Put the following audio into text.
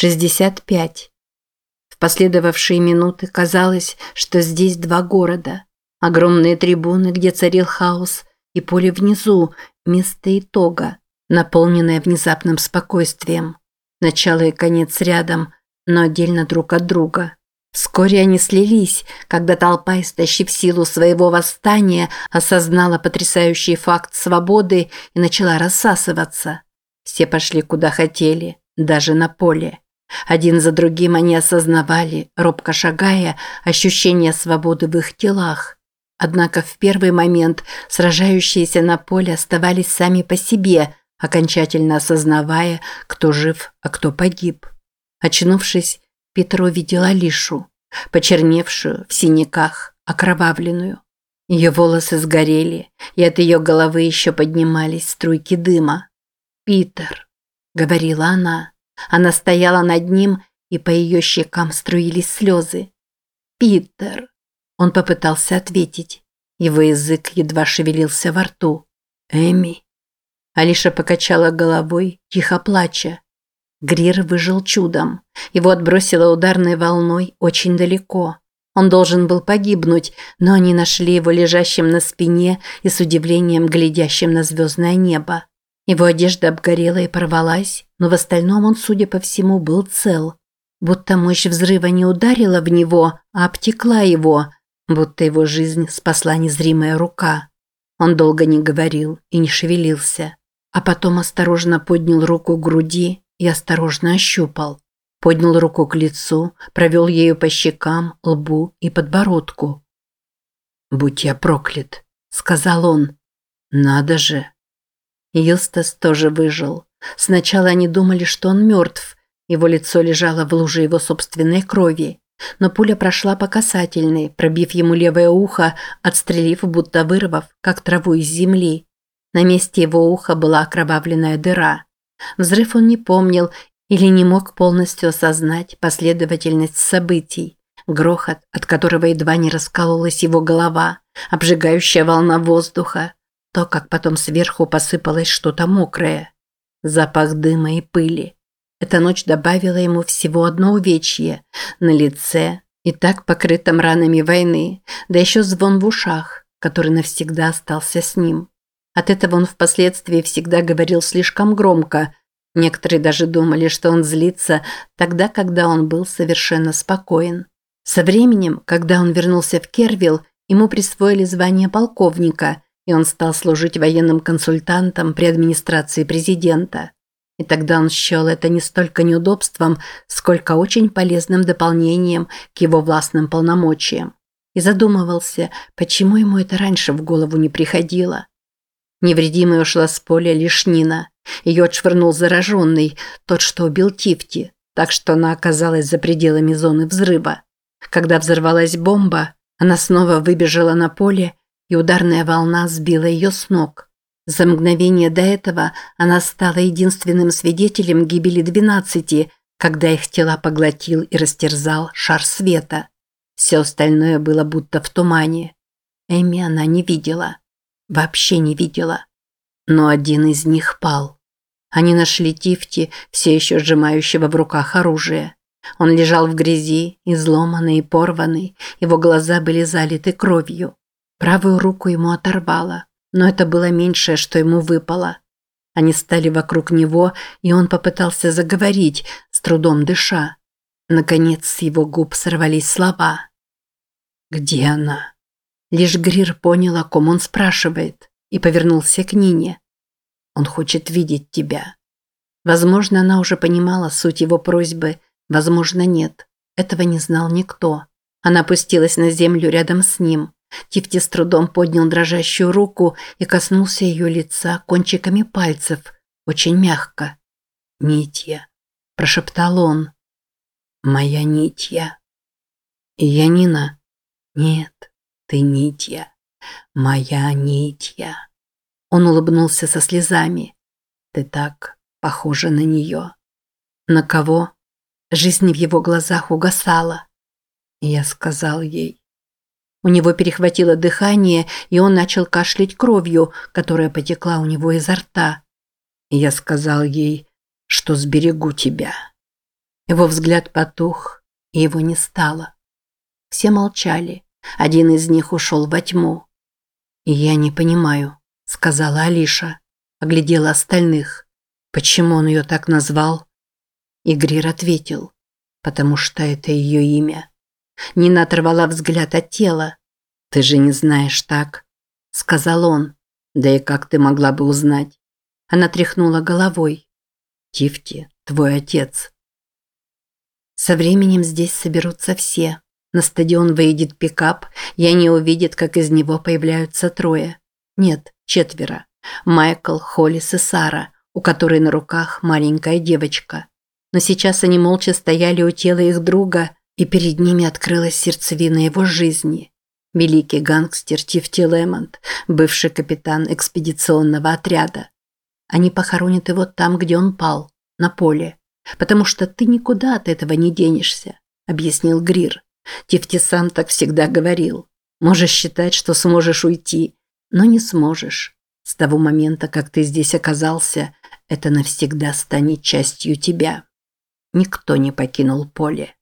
65. В последовавшие минуты казалось, что здесь два города. Огромные трибуны, где царил хаос, и поле внизу, место итога, наполненное внезапным спокойствием. Начало и конец рядом, но отдельно друг от друга. Вскоре они слились, когда толпа, истощив силу своего восстания, осознала потрясающий факт свободы и начала рассасываться. Все пошли куда хотели, даже на поле. Один за другим они осознавали, робко шагая, ощущение свободы в их телах. Однако в первый момент сражающиеся на поле оставались сами по себе, окончательно осознавая, кто жив, а кто погиб. Очнувшись, Петр увидел Алишу, почерневшую, в синяках, окровавленную. Ее волосы сгорели, и от ее головы еще поднимались струйки дыма. «Питер», — говорила она. Она стояла над ним, и по ее щекам струились слезы. «Питер!» Он попытался ответить. Его язык едва шевелился во рту. «Эми!» Алиша покачала головой, тихо плача. Грир выжил чудом. Его отбросило ударной волной очень далеко. Он должен был погибнуть, но они нашли его лежащим на спине и с удивлением глядящим на звездное небо. Его одежда обгорела и порвалась, но в остальном он, судя по всему, был цел. Будто мощь взрыва не ударила в него, а обтекла его, будто его жизнь спасла незримая рука. Он долго не говорил и не шевелился, а потом осторожно поднял руку к груди и осторожно ощупал. Поднял руку к лицу, провел ею по щекам, лбу и подбородку. «Будь я проклят», – сказал он. «Надо же, Юстас тоже выжил. Сначала они думали, что он мертв. Его лицо лежало в луже его собственной крови. Но пуля прошла по касательной, пробив ему левое ухо, отстрелив, будто вырвав, как траву из земли. На месте его уха была окровавленная дыра. Взрыв он не помнил или не мог полностью осознать последовательность событий. Грохот, от которого едва не раскололась его голова, обжигающая волна воздуха, то, как потом сверху посыпалось что-то мокрое. Запах дыма и пыли. Эта ночь добавила ему всего одно увечье на лице и так покрытом ранами войны, да еще звон в ушах, который навсегда остался с ним. От этого он впоследствии всегда говорил слишком громко. Некоторые даже думали, что он злится тогда, когда он был совершенно спокоен. Со временем, когда он вернулся в Кервилл, ему присвоили звание полковника – и он стал служить военным консультантом при администрации президента. И тогда он счел это не столько неудобством, сколько очень полезным дополнением к его властным полномочиям. И задумывался, почему ему это раньше в голову не приходило. Невредимой ушла с поля лишь Нина. Ее отшвырнул зараженный, тот, что убил Тифти, так что она оказалась за пределами зоны взрыва. Когда взорвалась бомба, она снова выбежала на поле и ударная волна сбила ее с ног. За мгновение до этого она стала единственным свидетелем гибели двенадцати, когда их тела поглотил и растерзал шар света. Все остальное было будто в тумане. Эми она не видела. Вообще не видела. Но один из них пал. Они нашли Тифти, все еще сжимающего в руках оружие. Он лежал в грязи, изломанный и порванный, его глаза были залиты кровью. Правую руку ему оторвало, но это было меньшее, что ему выпало. Они стали вокруг него, и он попытался заговорить, с трудом дыша. Наконец с его губ сорвались слова. «Где она?» Лишь Грир понял, о ком он спрашивает, и повернулся к Нине. «Он хочет видеть тебя». Возможно, она уже понимала суть его просьбы, возможно, нет. Этого не знал никто. Она опустилась на землю рядом с ним. Тифти с трудом поднял дрожащую руку и коснулся ее лица кончиками пальцев, очень мягко. «Нитья», – прошептал он. «Моя Нитья». «Янина?» «Нет, ты Нитья. Моя Нитья». Он улыбнулся со слезами. «Ты так похожа на нее». «На кого?» Жизнь в его глазах угасала. Я сказал ей, у него перехватило дыхание, и он начал кашлять кровью, которая потекла у него изо рта. я сказал ей, что сберегу тебя. Его взгляд потух, и его не стало. Все молчали. Один из них ушел во тьму. «Я не понимаю», – сказала Алиша. Оглядела остальных. Почему он ее так назвал? Игрир ответил. Потому что это ее имя. Нина оторвала взгляд от тела. «Ты же не знаешь так», – сказал он. «Да и как ты могла бы узнать?» Она тряхнула головой. «Тифти, твой отец». Со временем здесь соберутся все. На стадион выйдет пикап, и они увидят, как из него появляются трое. Нет, четверо. Майкл, Холлис и Сара, у которой на руках маленькая девочка. Но сейчас они молча стояли у тела их друга, и перед ними открылась сердцевина его жизни. Великий гангстер Тифти Лемонт, бывший капитан экспедиционного отряда. Они похоронят его там, где он пал, на поле. Потому что ты никуда от этого не денешься, объяснил Грир. Тифти сам так всегда говорил. Можешь считать, что сможешь уйти, но не сможешь. С того момента, как ты здесь оказался, это навсегда станет частью тебя. Никто не покинул поле.